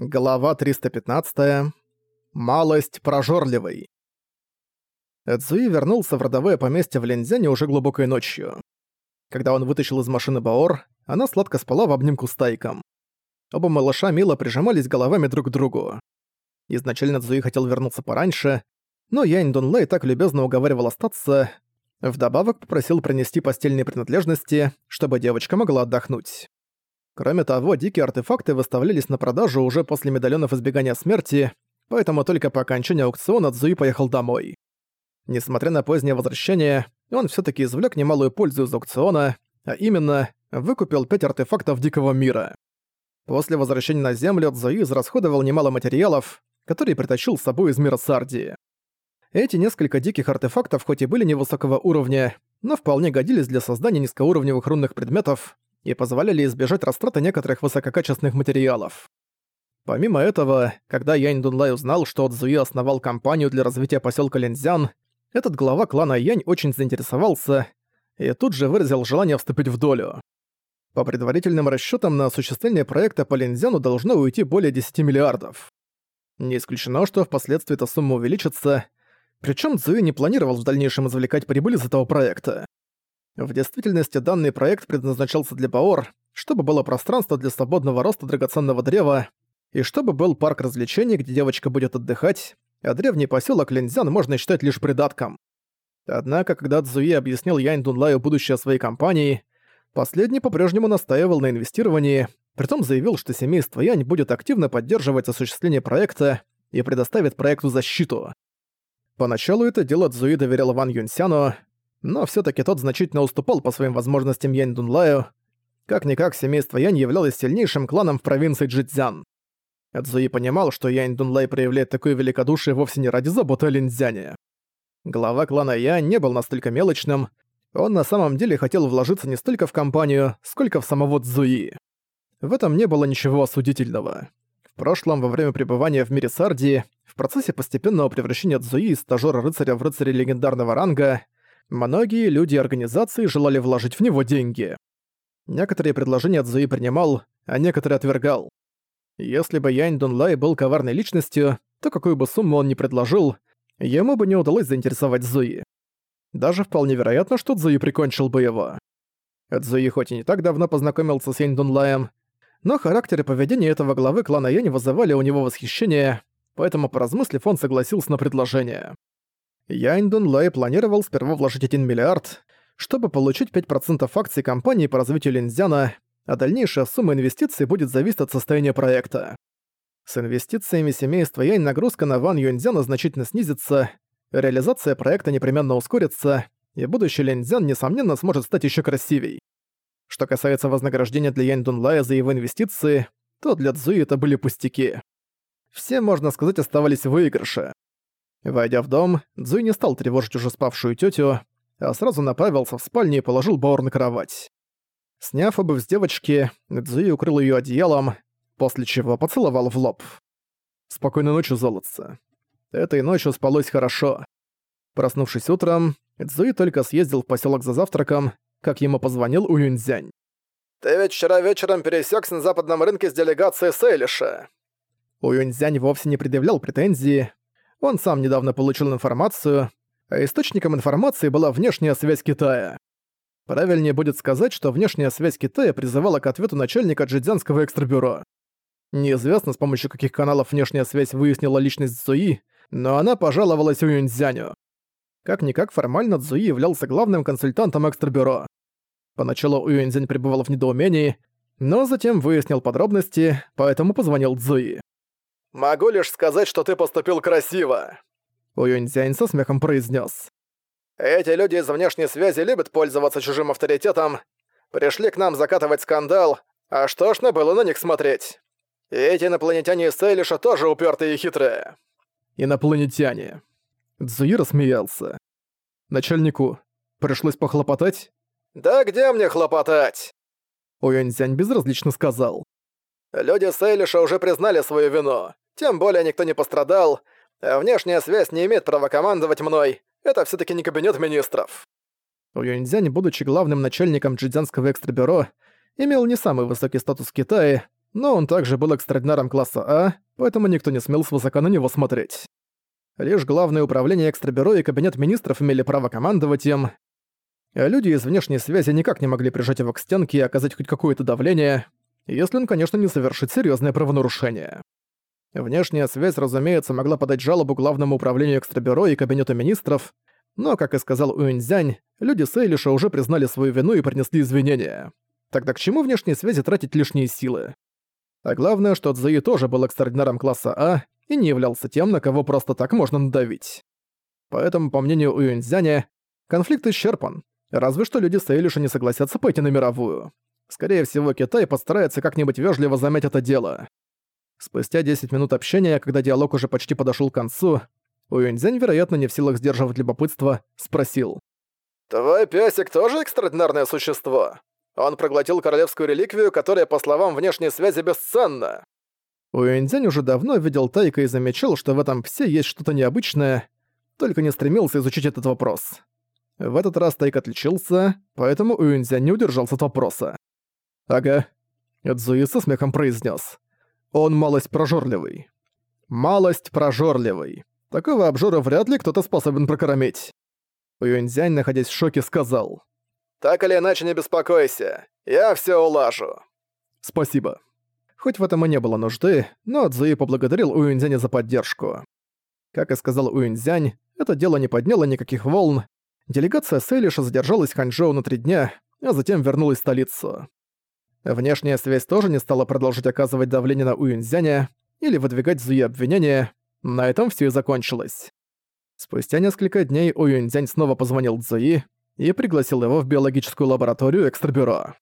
Глава 315. Малость прожорливой. Эцуи вернулся в родовое поместье в Линзяне уже глубокой ночью. Когда он вытащил из машины Баор, она сладко спала в обнимку с Тайком. Оба малыша мило прижимались головами друг к другу. Изначально Цзуи хотел вернуться пораньше, но Янь Дунлэй так любезно уговаривал остаться, вдобавок попросил принести постельные принадлежности, чтобы девочка могла отдохнуть. Кроме того, дикие артефакты выставлялись на продажу уже после медальонов избегания смерти, поэтому только по окончании аукциона Цзуи поехал домой. Несмотря на позднее возвращение, он все таки извлек немалую пользу из аукциона, а именно, выкупил пять артефактов Дикого Мира. После возвращения на Землю Цзуи израсходовал немало материалов, которые притащил с собой из мира Сардии. Эти несколько диких артефактов хоть и были невысокого уровня, но вполне годились для создания низкоуровневых рунных предметов, и позволяли избежать растраты некоторых высококачественных материалов. Помимо этого, когда Янь Дунлай узнал, что Цзуи основал компанию для развития поселка Линзян, этот глава клана Янь очень заинтересовался и тут же выразил желание вступить в долю. По предварительным расчетам на осуществление проекта по Линзяну должно уйти более 10 миллиардов. Не исключено, что впоследствии эта сумма увеличится, причем Цзуи не планировал в дальнейшем извлекать прибыль из этого проекта. В действительности данный проект предназначался для Баор, чтобы было пространство для свободного роста драгоценного древа, и чтобы был парк развлечений, где девочка будет отдыхать, а древний поселок Линзян можно считать лишь придатком. Однако, когда Цзуи объяснил Янь Дунлаю будущее своей компании, последний по-прежнему настаивал на инвестировании, притом заявил, что семейство Янь будет активно поддерживать осуществление проекта и предоставит проекту защиту. Поначалу это дело Цзуи доверял Ван Юньсяну, но все таки тот значительно уступал по своим возможностям Янь Дунлаю. Как-никак семейство Янь являлось сильнейшим кланом в провинции Джидзян. Эдзуи понимал, что Янь Дунлай проявляет такое великодушие вовсе не ради заботы о Линдзяне. Глава клана Янь не был настолько мелочным, он на самом деле хотел вложиться не столько в компанию, сколько в самого Цзуи. В этом не было ничего осудительного. В прошлом, во время пребывания в мире Сардии, в процессе постепенного превращения Цзуи из стажёра-рыцаря в рыцаря легендарного ранга, Многие люди и организации желали вложить в него деньги. Некоторые предложения Цзуи принимал, а некоторые отвергал. Если бы Янь Дунлай был коварной личностью, то какую бы сумму он ни предложил, ему бы не удалось заинтересовать Цзуи. Даже вполне вероятно, что Цзуи прикончил бы его. Цзуи хоть и не так давно познакомился с Янь Дунлаем, но характер и поведение этого главы клана Янь вызывали у него восхищение, поэтому, поразмыслив, он согласился на предложение. Янь Дунлай планировал сперва вложить 1 миллиард, чтобы получить 5% акций компании по развитию Линзяна, а дальнейшая сумма инвестиций будет зависеть от состояния проекта. С инвестициями семейства Янь нагрузка на Ван Юньцзяна значительно снизится, реализация проекта непременно ускорится, и будущий Линзян, несомненно, сможет стать еще красивей. Что касается вознаграждения для Янь Дунлая за его инвестиции, то для Цзуи это были пустяки. Все, можно сказать, оставались в выигрыше. Войдя в дом, Цзуй не стал тревожить уже спавшую тетю, а сразу направился в спальню и положил Баор на кровать. Сняв обувь с девочки, Цзуи укрыл ее одеялом, после чего поцеловал в лоб. «Спокойной ночи, золотце». Этой ночью спалось хорошо. Проснувшись утром, Цзуи только съездил в поселок за завтраком, как ему позвонил Уюньцзянь. «Ты ведь вчера вечером пересекся на западном рынке с делегацией Сейлиша». Уюньцзянь вовсе не предъявлял претензии, он сам недавно получил информацию, а источником информации была внешняя связь Китая. Правильнее будет сказать, что внешняя связь Китая призывала к ответу начальника Джидзянского экстрабюро. Неизвестно, с помощью каких каналов внешняя связь выяснила личность Цзуи, но она пожаловалась Уюньцзяню. Как-никак формально Цзуи являлся главным консультантом экстрабюро. Поначалу Уюньцзянь пребывал в недоумении, но затем выяснил подробности, поэтому позвонил Цзуи. Могу лишь сказать, что ты поступил красиво. Уюньцзянь со смехом произнес. Эти люди из внешней связи любят пользоваться чужим авторитетом. Пришли к нам закатывать скандал, а что ж на было на них смотреть? И эти инопланетяне из Сейлиша тоже упертые и хитрые. Инопланетяне. Цзуи рассмеялся. Начальнику пришлось похлопотать? Да где мне хлопотать? Уюньцзянь безразлично сказал. Люди Сейлиша уже признали свою вину. Тем более никто не пострадал. А внешняя связь не имеет права командовать мной. Это все таки не кабинет министров. Юньцзянь, будучи главным начальником джидзянского экстрабюро, имел не самый высокий статус в Китае, но он также был экстрадинаром класса А, поэтому никто не смел свысока на него смотреть. Лишь Главное управление экстрабюро и Кабинет министров имели право командовать им, а люди из внешней связи никак не могли прижать его к стенке и оказать хоть какое-то давление, если он, конечно, не совершит серьезное правонарушение. Внешняя связь, разумеется, могла подать жалобу Главному управлению экстрабюро и Кабинету министров, но, как и сказал Уинзянь, люди Сейлиша уже признали свою вину и принесли извинения. Тогда к чему внешней связи тратить лишние силы? А главное, что Цзуи тоже был экстраординаром класса А и не являлся тем, на кого просто так можно надавить. Поэтому, по мнению Уинзяня, конфликт исчерпан, разве что люди Сейлиша не согласятся пойти на мировую. Скорее всего, Китай постарается как-нибудь вежливо замять это дело. Спустя 10 минут общения, когда диалог уже почти подошел к концу, Уюньцзянь, вероятно, не в силах сдерживать любопытство, спросил. «Твой песик тоже экстраординарное существо? Он проглотил королевскую реликвию, которая, по словам внешней связи, бесценна». Уюньцзянь уже давно видел Тайка и замечал, что в этом псе есть что-то необычное, только не стремился изучить этот вопрос. В этот раз Тайк отличился, поэтому Уюньцзянь не удержался от вопроса. «Ага», — Эдзуи со смехом произнес. «Он малость прожорливый». «Малость прожорливый. Такого обжора вряд ли кто-то способен прокормить». Юньцзянь, находясь в шоке, сказал. «Так или иначе не беспокойся. Я все улажу». «Спасибо». Хоть в этом и не было нужды, но Цзуи поблагодарил Уюньцзяня за поддержку. Как и сказал Уюньцзянь, это дело не подняло никаких волн. Делегация Сейлиша задержалась в Ханчжоу на три дня, а затем вернулась в столицу. Внешняя связь тоже не стала продолжить оказывать давление на Уюньцзяня или выдвигать Зуи обвинения, на этом все и закончилось. Спустя несколько дней Уюньцзянь снова позвонил Цзуи и пригласил его в биологическую лабораторию экстрабюро.